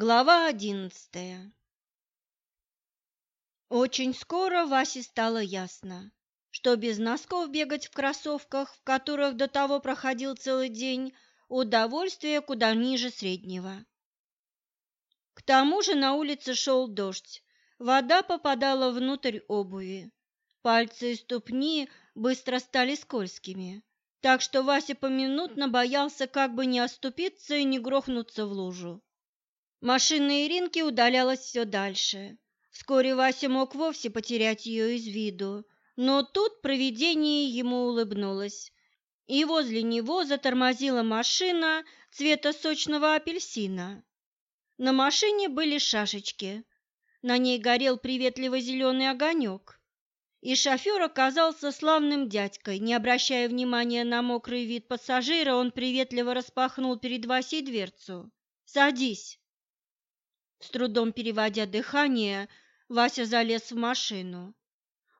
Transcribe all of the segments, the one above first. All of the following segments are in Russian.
Глава одиннадцатая Очень скоро Васе стало ясно, что без носков бегать в кроссовках, в которых до того проходил целый день, удовольствие куда ниже среднего. К тому же на улице шел дождь, вода попадала внутрь обуви, пальцы и ступни быстро стали скользкими, так что Вася поминутно боялся как бы не оступиться и не грохнуться в лужу. Машина Иринки удалялась все дальше. Вскоре Вася мог вовсе потерять ее из виду, но тут провидение ему улыбнулось, и возле него затормозила машина цвета сочного апельсина. На машине были шашечки, на ней горел приветливо зеленый огонек, и шофер оказался славным дядькой. Не обращая внимания на мокрый вид пассажира, он приветливо распахнул перед Васей дверцу. «Садись!» С трудом переводя дыхание, Вася залез в машину.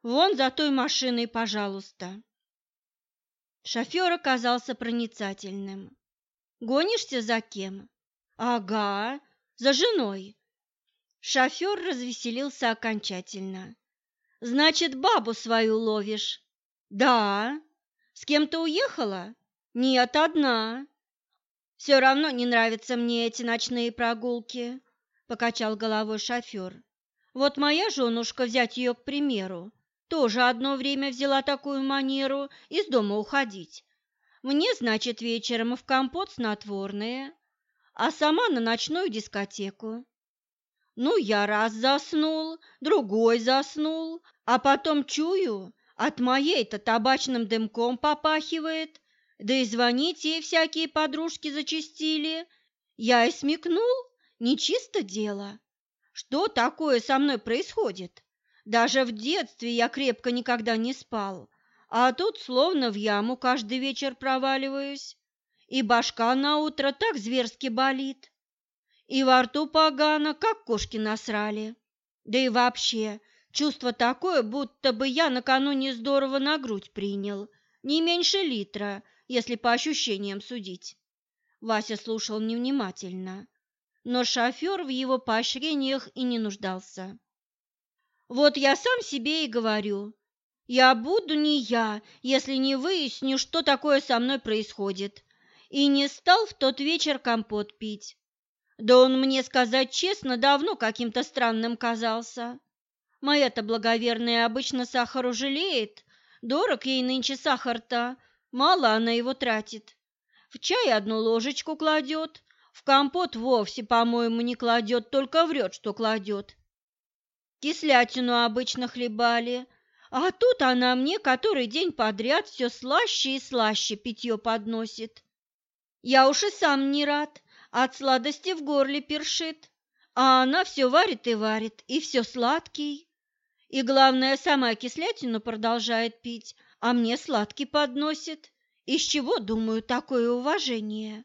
«Вон за той машиной, пожалуйста». Шофер оказался проницательным. «Гонишься за кем?» «Ага, за женой». Шофер развеселился окончательно. «Значит, бабу свою ловишь?» «Да». «С кем-то уехала?» «Нет, одна». «Все равно не нравятся мне эти ночные прогулки покачал головой шофер. Вот моя женушка, взять ее к примеру, тоже одно время взяла такую манеру из дома уходить. Мне, значит, вечером в компот снотворное, а сама на ночную дискотеку. Ну, я раз заснул, другой заснул, а потом чую, от моей-то табачным дымком попахивает, да и звонить ей всякие подружки зачастили. Я и смекнул, Нечисто дело. Что такое со мной происходит? Даже в детстве я крепко никогда не спал, а тут словно в яму каждый вечер проваливаюсь, и башка на утро так зверски болит, и во рту погано, как кошки насрали. Да и вообще, чувство такое, будто бы я накануне здорово на грудь принял, не меньше литра, если по ощущениям судить. Вася слушал невнимательно но шофер в его поощрениях и не нуждался. Вот я сам себе и говорю, я буду не я, если не выясню, что такое со мной происходит, и не стал в тот вечер компот пить. Да он мне, сказать честно, давно каким-то странным казался. Моя-то благоверная обычно сахару жалеет, дорог ей нынче сахар-то, мало она его тратит. В чай одну ложечку кладет, в компот вовсе, по-моему, не кладет, только врет, что кладет. Кислятину обычно хлебали, а тут она мне который день подряд все слаще и слаще питье подносит. Я уж и сам не рад, от сладости в горле першит, а она все варит и варит, и все сладкий. И главное, сама кислятину продолжает пить, а мне сладкий подносит. Из чего, думаю, такое уважение?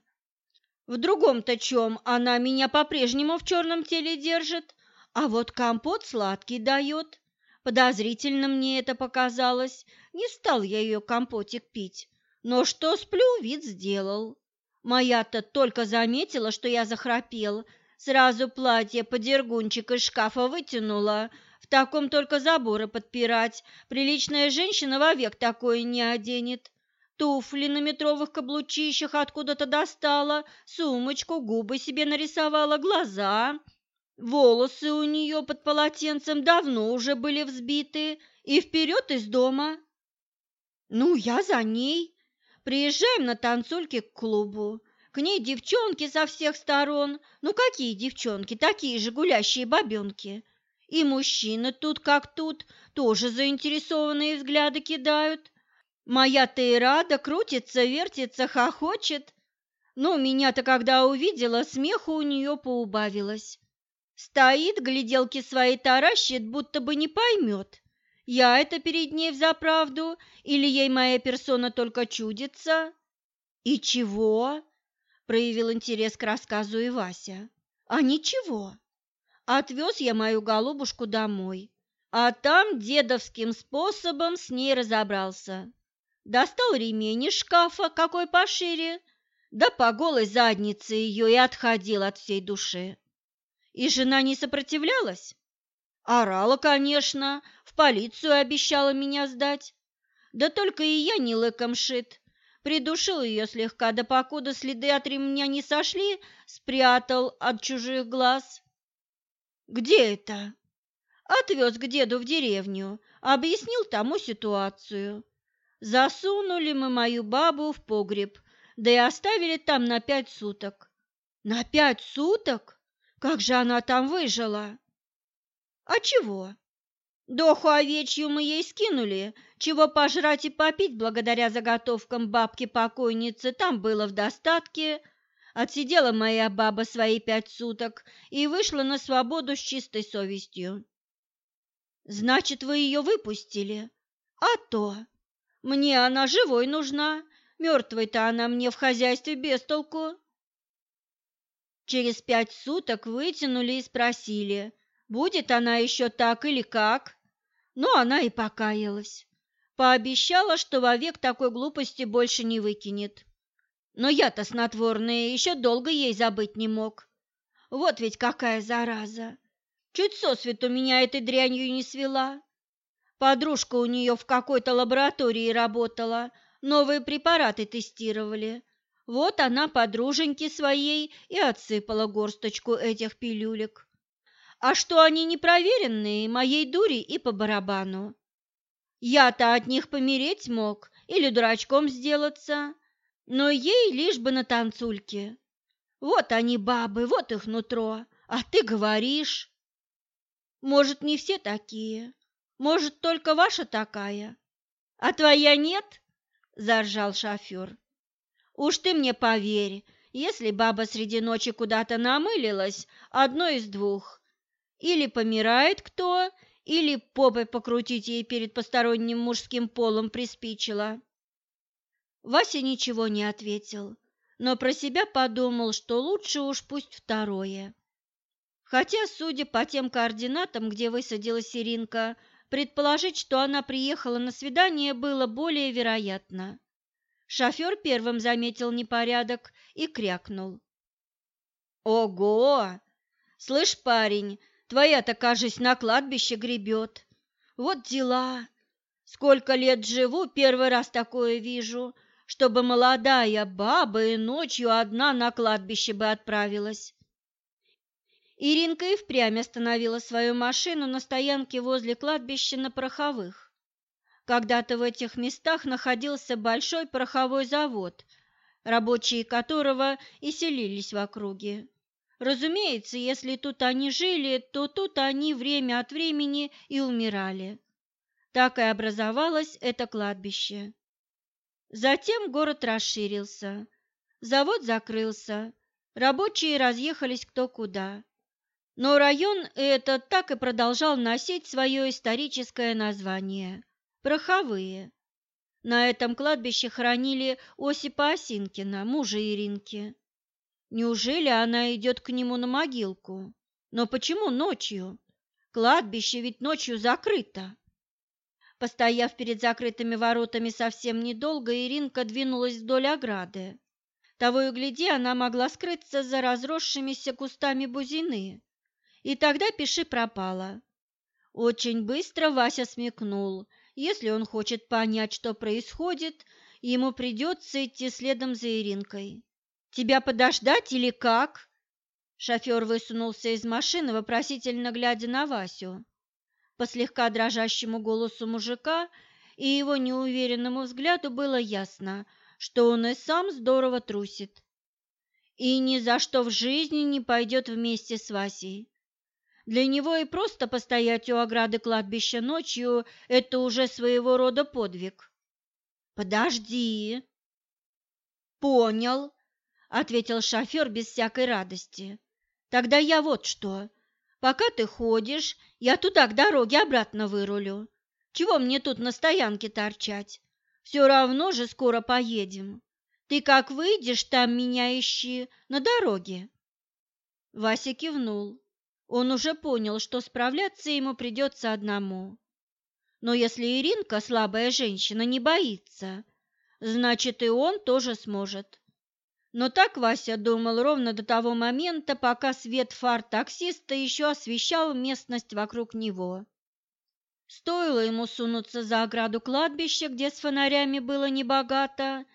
В другом-то чем она меня по-прежнему в черном теле держит, а вот компот сладкий дает. Подозрительно мне это показалось, не стал я ее компотик пить, но что сплю, вид сделал. Моя-то только заметила, что я захрапел, сразу платье подергунчик из шкафа вытянула, в таком только заборы подпирать, приличная женщина вовек такое не оденет туфли на метровых каблучищах откуда-то достала, сумочку, губы себе нарисовала, глаза. Волосы у нее под полотенцем давно уже были взбиты, и вперед из дома. Ну, я за ней. Приезжаем на танцульки к клубу. К ней девчонки со всех сторон. Ну, какие девчонки? Такие же гулящие бабенки. И мужчины тут как тут, тоже заинтересованные взгляды кидают. Моя-то и рада, крутится, вертится, хохочет. Но меня-то, когда увидела, смеху у нее поубавилось. Стоит, гляделки свои таращит, будто бы не поймет. Я это перед ней взаправду, или ей моя персона только чудится? И чего? Проявил интерес к рассказу и Вася. А ничего. Отвез я мою голубушку домой, а там дедовским способом с ней разобрался достал ремень из шкафа, какой пошире, да по голой заднице ее и отходил от всей души. И жена не сопротивлялась? Орала, конечно, в полицию обещала меня сдать. Да только и я не лыком шит. Придушил ее слегка, да покуда следы от ремня не сошли, спрятал от чужих глаз. Где это? Отвез к деду в деревню, объяснил тому ситуацию. Засунули мы мою бабу в погреб, да и оставили там на пять суток. На пять суток? Как же она там выжила? А чего? Доху овечью мы ей скинули, чего пожрать и попить благодаря заготовкам бабки-покойницы там было в достатке. Отсидела моя баба свои пять суток и вышла на свободу с чистой совестью. Значит, вы ее выпустили? А то! Мне она живой нужна, мертвой-то она мне в хозяйстве без толку. Через пять суток вытянули и спросили, будет она еще так или как. Но она и покаялась. Пообещала, что вовек такой глупости больше не выкинет. Но я-то снотворное еще долго ей забыть не мог. Вот ведь какая зараза! Чуть сосвету меня этой дрянью не свела. Подружка у нее в какой-то лаборатории работала, новые препараты тестировали. Вот она подруженьке своей и отсыпала горсточку этих пилюлек. А что они непроверенные, моей дури и по барабану. Я-то от них помереть мог или дурачком сделаться, но ей лишь бы на танцульке. Вот они бабы, вот их нутро, а ты говоришь. Может, не все такие, может, только ваша такая, а твоя нет? Заржал шофер. Уж ты мне поверь, если баба среди ночи куда-то намылилась, одно из двух. Или помирает кто, или попой покрутить ей перед посторонним мужским полом приспичило. Вася ничего не ответил, но про себя подумал, что лучше уж пусть второе. Хотя, судя по тем координатам, где высадилась Иринка, предположить, что она приехала на свидание, было более вероятно. Шофер первым заметил непорядок и крякнул. «Ого! Слышь, парень, твоя-то, кажись, на кладбище гребет. Вот дела! Сколько лет живу, первый раз такое вижу, чтобы молодая баба и ночью одна на кладбище бы отправилась. Иринка и впрямь остановила свою машину на стоянке возле кладбища на Пороховых. Когда-то в этих местах находился большой пороховой завод, рабочие которого и селились в округе. Разумеется, если тут они жили, то тут они время от времени и умирали. Так и образовалось это кладбище. Затем город расширился, завод закрылся, рабочие разъехались кто куда. Но район этот так и продолжал носить свое историческое название – Пороховые. На этом кладбище хоронили Осипа Осинкина, мужа Иринки. Неужели она идет к нему на могилку? Но почему ночью? Кладбище ведь ночью закрыто. Постояв перед закрытыми воротами совсем недолго, Иринка двинулась вдоль ограды. Того и гляди, она могла скрыться за разросшимися кустами бузины. И тогда пиши пропала. Очень быстро Вася смекнул. Если он хочет понять, что происходит, ему придется идти следом за Иринкой. «Тебя подождать или как?» Шофер высунулся из машины, вопросительно глядя на Васю по слегка дрожащему голосу мужика и его неуверенному взгляду было ясно, что он и сам здорово трусит. И ни за что в жизни не пойдет вместе с Васей. Для него и просто постоять у ограды кладбища ночью – это уже своего рода подвиг. «Подожди!» «Понял», – ответил шофер без всякой радости. «Тогда я вот что. Пока ты ходишь, я туда к дороге обратно вырулю. Чего мне тут на стоянке торчать? Все равно же скоро поедем. Ты как выйдешь, там меня ищи, на дороге. Вася кивнул. Он уже понял, что справляться ему придется одному. Но если Иринка, слабая женщина, не боится, значит и он тоже сможет. Но так Вася думал ровно до того момента, пока свет фар таксиста еще освещал местность вокруг него. Стоило ему сунуться за ограду кладбища, где с фонарями было небогато,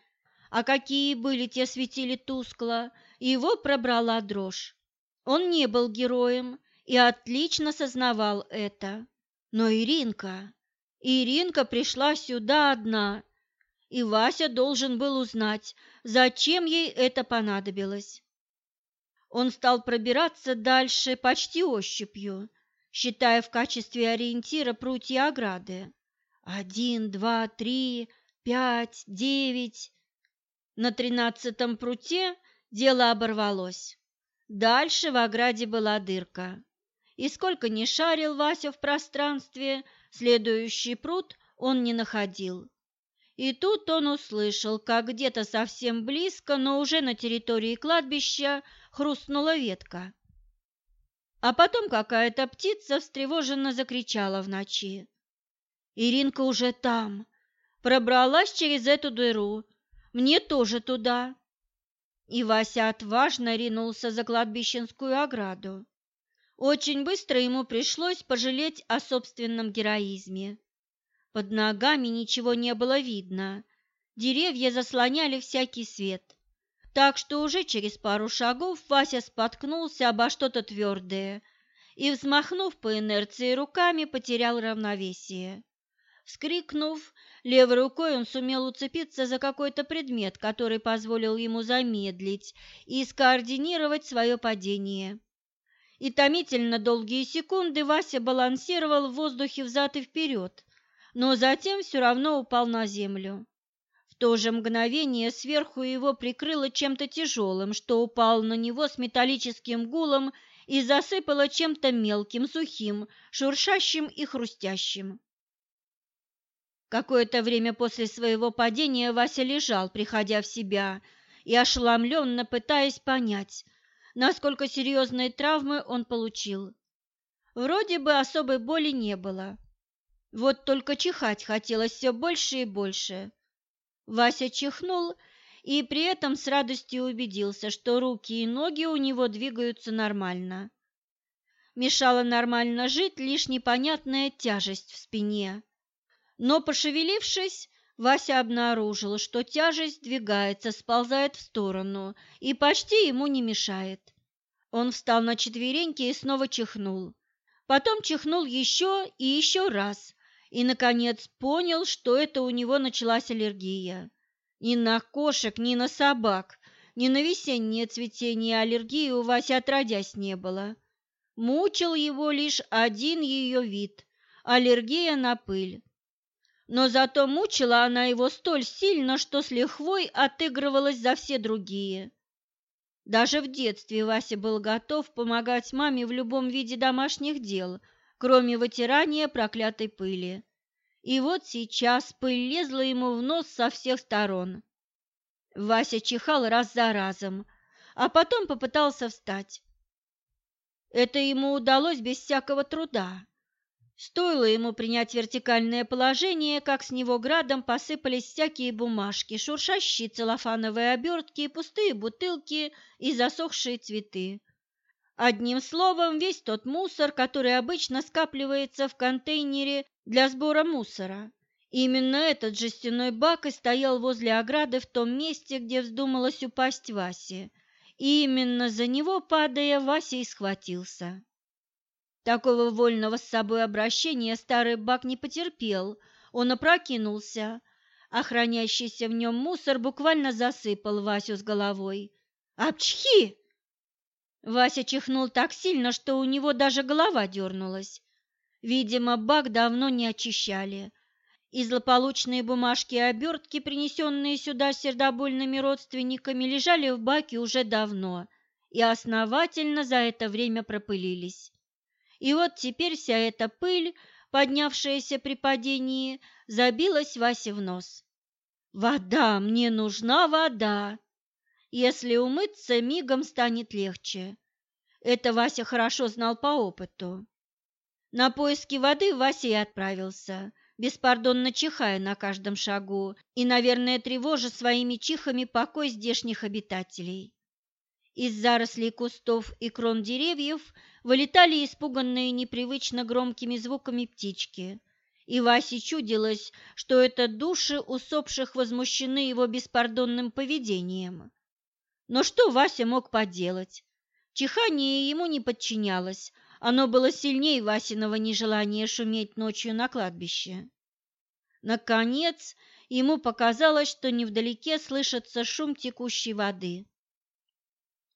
а какие были, те светили тускло, и его пробрала дрожь. Он не был героем и отлично сознавал это. Но Иринка, Иринка пришла сюда одна, и Вася должен был узнать, зачем ей это понадобилось. Он стал пробираться дальше почти ощупью, считая в качестве ориентира прутья ограды. Один, два, три, пять, девять. На тринадцатом пруте дело оборвалось. Дальше в ограде была дырка. И сколько ни шарил Вася в пространстве, следующий пруд он не находил. И тут он услышал, как где-то совсем близко, но уже на территории кладбища, хрустнула ветка. А потом какая-то птица встревоженно закричала в ночи. Иринка уже там, пробралась через эту дыру, мне тоже туда. И Вася отважно ринулся за кладбищенскую ограду. Очень быстро ему пришлось пожалеть о собственном героизме. Под ногами ничего не было видно. Деревья заслоняли всякий свет. Так что уже через пару шагов Вася споткнулся обо что-то твердое и, взмахнув по инерции руками, потерял равновесие. Вскрикнув, левой рукой он сумел уцепиться за какой-то предмет, который позволил ему замедлить и скоординировать свое падение. И томительно долгие секунды Вася балансировал в воздухе взад и вперед, но затем все равно упал на землю. В то же мгновение сверху его прикрыло чем-то тяжелым, что упало на него с металлическим гулом и засыпало чем-то мелким, сухим, шуршащим и хрустящим. Какое-то время после своего падения Вася лежал, приходя в себя, и ошеломленно пытаясь понять, насколько серьезные травмы он получил. Вроде бы особой боли не было, вот только чихать хотелось все больше и больше. Вася чихнул и при этом с радостью убедился, что руки и ноги у него двигаются нормально. Мешала нормально жить лишь непонятная тяжесть в спине. Но, пошевелившись, Вася обнаружил, что тяжесть двигается, сползает в сторону и почти ему не мешает. Он встал на четвереньки и снова чихнул. Потом чихнул еще и еще раз, и, наконец, понял, что это у него началась аллергия. Ни на кошек, ни на собак, ни на весеннее цветение аллергии у Васи отродясь не было. Мучил его лишь один ее вид – аллергия на пыль. Но зато мучила она его столь сильно, что с лихвой отыгрывалась за все другие. Даже в детстве Вася был готов помогать маме в любом виде домашних дел – кроме вытирания проклятой пыли. И вот сейчас пыль лезла ему в нос со всех сторон. Вася чихал раз за разом, а потом попытался встать. Это ему удалось без всякого труда. Стоило ему принять вертикальное положение, как с него градом посыпались всякие бумажки, шуршащие целлофановые обертки, пустые бутылки и засохшие цветы. Одним словом, весь тот мусор, который обычно скапливается в контейнере для сбора мусора. Именно этот жестяной бак и стоял возле ограды в том месте, где вздумалось упасть Васе. И именно за него, падая, Вася и схватился. Такого вольного с собой обращения старый бак не потерпел, он опрокинулся, а хранящийся в нем мусор буквально засыпал Васю с головой. «Апчхи!» Вася чихнул так сильно, что у него даже голова дернулась. Видимо, бак давно не очищали. И злополучные бумажки и обертки, принесенные сюда сердобольными родственниками, лежали в баке уже давно и основательно за это время пропылились. И вот теперь вся эта пыль, поднявшаяся при падении, забилась Васе в нос. «Вода! Мне нужна вода!» Если умыться, мигом станет легче. Это Вася хорошо знал по опыту. На поиски воды Вася и отправился, беспардонно чихая на каждом шагу и, наверное, тревожа своими чихами покой здешних обитателей. Из зарослей кустов и крон деревьев вылетали испуганные непривычно громкими звуками птички, и Васе чудилось, что это души усопших возмущены его беспардонным поведением. Но что Вася мог поделать? Чихание ему не подчинялось, оно было сильнее Васиного нежелания шуметь ночью на кладбище. Наконец, ему показалось, что невдалеке слышится шум текущей воды.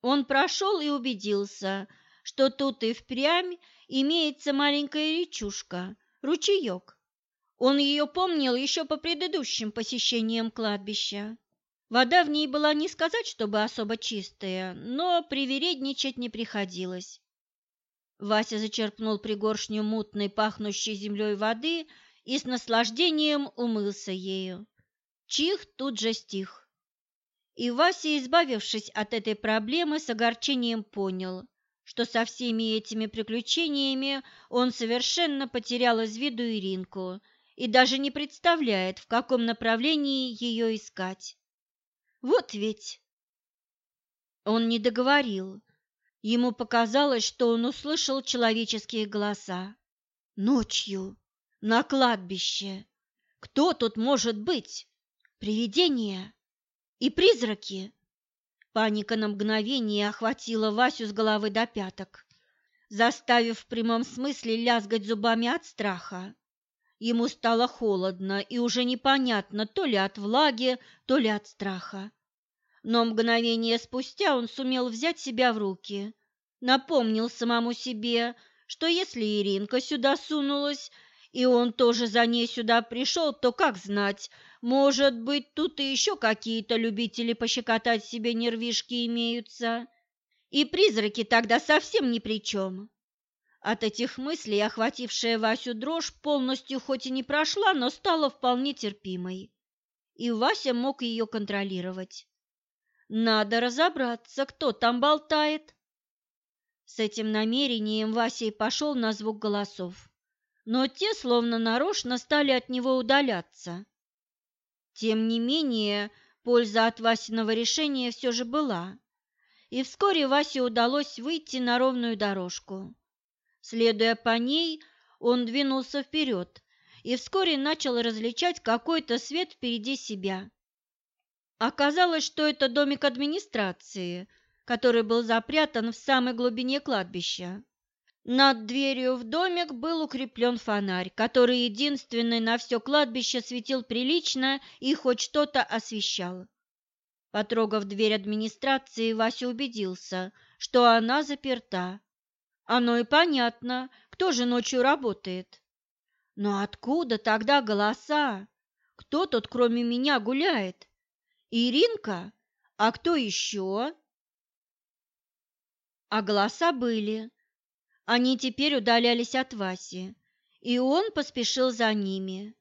Он прошел и убедился, что тут и впрямь имеется маленькая речушка, ручеек. Он ее помнил еще по предыдущим посещениям кладбища. Вода в ней была не сказать, чтобы особо чистая, но привередничать не приходилось. Вася зачерпнул пригоршню мутной, пахнущей землей воды и с наслаждением умылся ею. Чих тут же стих. И Вася, избавившись от этой проблемы, с огорчением понял, что со всеми этими приключениями он совершенно потерял из виду Иринку и даже не представляет, в каком направлении ее искать. Вот ведь! Он не договорил. Ему показалось, что он услышал человеческие голоса. Ночью, на кладбище. Кто тут может быть? Привидение? И призраки. Паника на мгновение охватила Васю с головы до пяток, заставив в прямом смысле лязгать зубами от страха. Ему стало холодно и уже непонятно то ли от влаги, то ли от страха. Но мгновение спустя он сумел взять себя в руки, напомнил самому себе, что если Иринка сюда сунулась, и он тоже за ней сюда пришел, то как знать, может быть, тут и еще какие-то любители пощекотать себе нервишки имеются. И призраки тогда совсем ни при чем. От этих мыслей, охватившая Васю дрожь, полностью хоть и не прошла, но стала вполне терпимой. И Вася мог ее контролировать. Надо разобраться, кто там болтает. С этим намерением Вася и пошел на звук голосов. Но те, словно нарочно, стали от него удаляться. Тем не менее, польза от Васиного решения все же была, и вскоре Васе удалось выйти на ровную дорожку. Следуя по ней, он двинулся вперед и вскоре начал различать какой-то свет впереди себя. Оказалось, что это домик администрации, который был запрятан в самой глубине кладбища. Над дверью в домик был укреплен фонарь, который единственный на все кладбище светил прилично и хоть что-то освещал. Потрогав дверь администрации, Вася убедился, что она заперта. Оно и понятно, кто же ночью работает. Но откуда тогда голоса? Кто тут кроме меня гуляет? Иринка? А кто еще? А голоса были они теперь удалялись от Васи, и он поспешил за ними.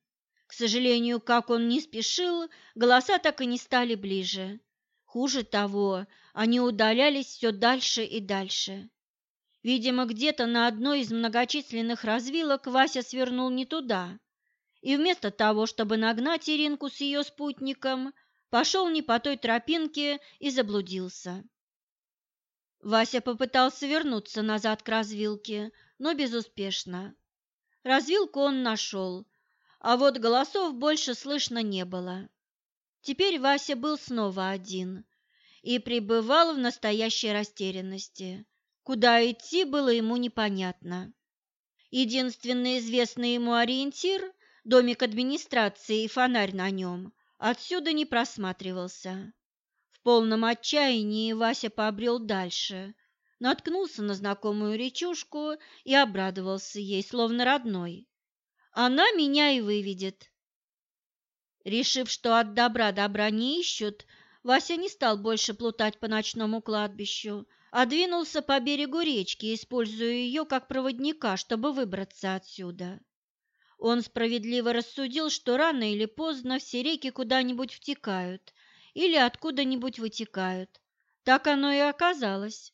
К сожалению, как он не спешил, голоса так и не стали ближе. Хуже того, они удалялись все дальше и дальше. Видимо, где-то на одной из многочисленных развилок Вася свернул не туда, и вместо того, чтобы нагнать Иринку с ее спутником, пошел не по той тропинке и заблудился. Вася попытался вернуться назад к развилке, но безуспешно. Развилку он нашел, а вот голосов больше слышно не было. Теперь Вася был снова один и пребывал в настоящей растерянности. Куда идти было ему непонятно. Единственный известный ему ориентир – домик администрации и фонарь на нем – отсюда не просматривался. В полном отчаянии Вася побрел дальше, наткнулся на знакомую речушку и обрадовался ей, словно родной. Она меня и выведет. Решив, что от добра добра не ищут, Вася не стал больше плутать по ночному кладбищу, а двинулся по берегу речки, используя ее как проводника, чтобы выбраться отсюда. Он справедливо рассудил, что рано или поздно все реки куда-нибудь втекают, или откуда-нибудь вытекают. Так оно и оказалось.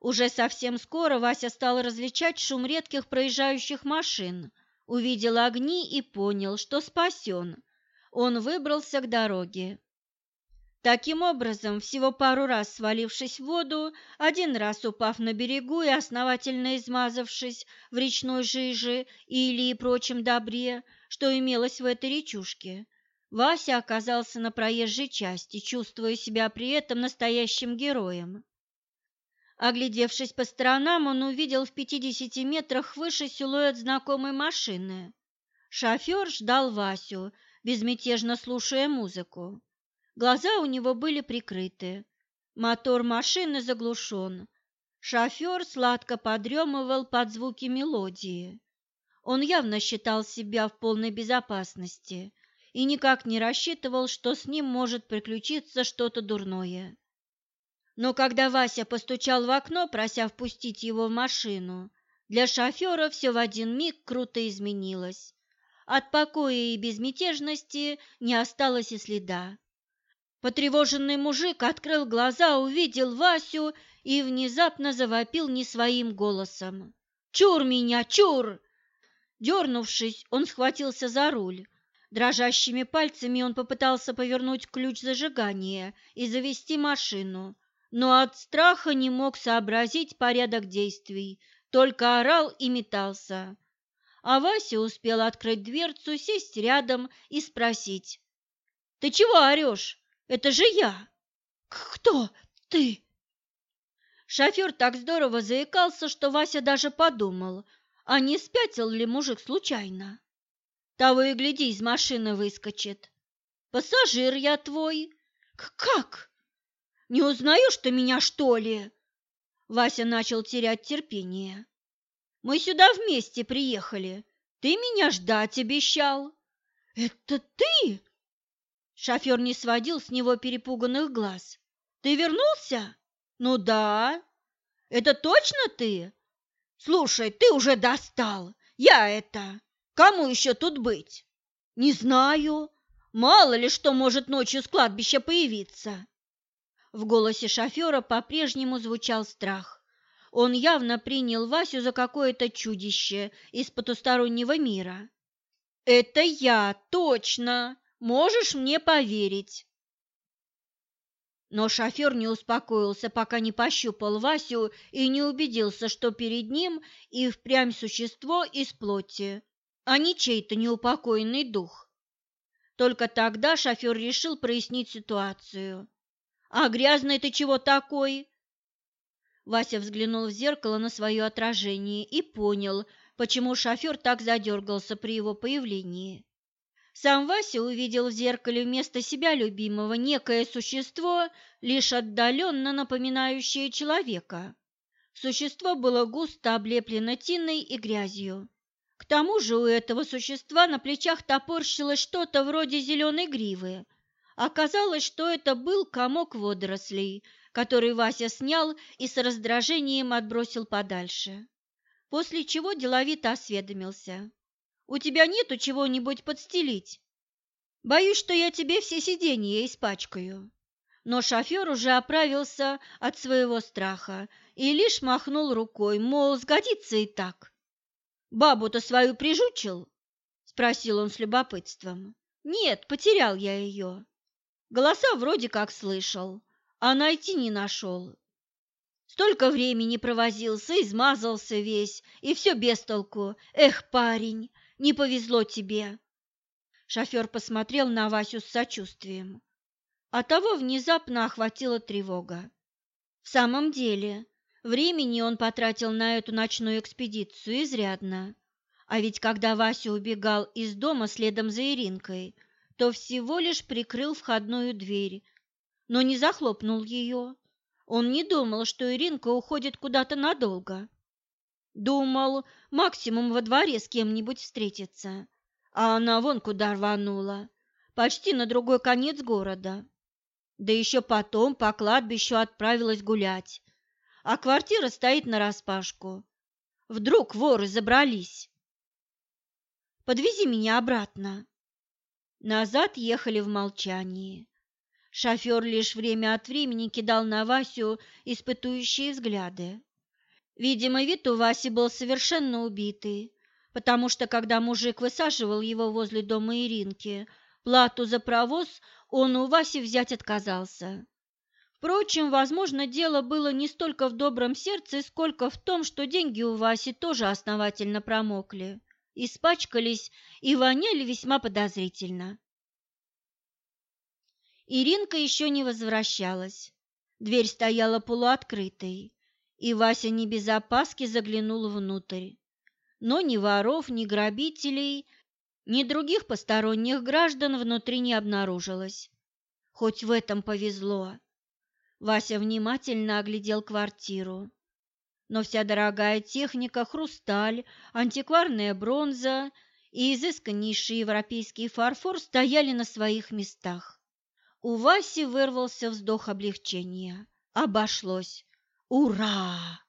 Уже совсем скоро Вася стал различать шум редких проезжающих машин. увидел огни и понял, что спасен. Он выбрался к дороге. Таким образом, всего пару раз свалившись в воду, один раз упав на берегу и основательно измазавшись в речной жиже или и прочем добре, что имелось в этой речушке, Вася оказался на проезжей части, чувствуя себя при этом настоящим героем. Оглядевшись по сторонам, он увидел в пятидесяти метрах выше силуэт знакомой машины. Шофер ждал Васю, безмятежно слушая музыку. Глаза у него были прикрыты. Мотор машины заглушен. Шофер сладко подремывал под звуки мелодии. Он явно считал себя в полной безопасности и никак не рассчитывал, что с ним может приключиться что-то дурное. Но когда Вася постучал в окно, прося впустить его в машину, для шофера все в один миг круто изменилось. От покоя и безмятежности не осталось и следа. Потревоженный мужик открыл глаза, увидел Васю и внезапно завопил не своим голосом. «Чур меня, чур!» Дернувшись, он схватился за руль. Дрожащими пальцами он попытался повернуть ключ зажигания и завести машину, но от страха не мог сообразить порядок действий, только орал и метался. А Вася успел открыть дверцу, сесть рядом и спросить. «Ты чего орешь? Это же я!» «Кто ты?» Шофер так здорово заикался, что Вася даже подумал, а не спятил ли мужик случайно. Того и гляди, из машины выскочит. «Пассажир я твой!» «Как? Не узнаешь ты меня, что ли?» Вася начал терять терпение. «Мы сюда вместе приехали. Ты меня ждать обещал». «Это ты?» Шофер не сводил с него перепуганных глаз. «Ты вернулся?» «Ну да». «Это точно ты?» «Слушай, ты уже достал. Я это. Кому еще тут быть?» «Не знаю. Мало ли что может ночью с кладбища появиться». В голосе шофера по-прежнему звучал страх. Он явно принял Васю за какое-то чудище из потустороннего мира. «Это я, точно!» Можешь мне поверить. Но шофер не успокоился, пока не пощупал Васю и не убедился, что перед ним и впрямь существо из плоти, а не чей-то неупокоенный дух. Только тогда шофер решил прояснить ситуацию. «А грязный ты чего такой?» Вася взглянул в зеркало на свое отражение и понял, почему шофер так задергался при его появлении. Сам Вася увидел в зеркале вместо себя любимого некое существо, лишь отдаленно напоминающее человека. Существо было густо облеплено тиной и грязью. К тому же у этого существа на плечах топорщилось что-то вроде зеленой гривы. Оказалось, что это был комок водорослей, который Вася снял и с раздражением отбросил подальше. После чего деловито осведомился. У тебя нету чего-нибудь подстелить? Боюсь, что я тебе все сиденья испачкаю. Но шофер уже оправился от своего страха и лишь махнул рукой, мол, сгодится и так. «Бабу-то свою прижучил?» – спросил он с любопытством. «Нет, потерял я ее. Голоса вроде как слышал, а найти не нашел. Столько времени провозился, измазался весь, и все без толку. Эх, парень, не повезло тебе. Шофер посмотрел на Васю с сочувствием. А того внезапно охватила тревога. В самом деле, времени он потратил на эту ночную экспедицию изрядно. А ведь когда Вася убегал из дома следом за Иринкой, то всего лишь прикрыл входную дверь, но не захлопнул ее. Он не думал, что Иринка уходит куда-то надолго. Думал, максимум во дворе с кем-нибудь встретиться, а она вон куда рванула, почти на другой конец города. Да еще потом по кладбищу отправилась гулять, а квартира стоит нараспашку. Вдруг воры забрались. Подвези меня обратно. Назад ехали в молчании. Шофер лишь время от времени кидал на Васю испытующие взгляды. Видимо, вид у Васи был совершенно убитый, потому что когда мужик высаживал его возле дома Иринки, плату за провоз он у Васи взять отказался. Впрочем, возможно, дело было не столько в добром сердце, сколько в том, что деньги у Васи тоже основательно промокли, испачкались и воняли весьма подозрительно. Иринка еще не возвращалась. Дверь стояла полуоткрытой, и Вася не без опаски заглянул внутрь. Но ни воров, ни грабителей, ни других посторонних граждан внутри не обнаружилось. Хоть в этом повезло. Вася внимательно оглядел квартиру. Но вся дорогая техника, хрусталь, антикварная бронза и изысканнейший европейский фарфор стояли на своих местах. У Васи вырвался вздох облегчения. Обошлось. Ура!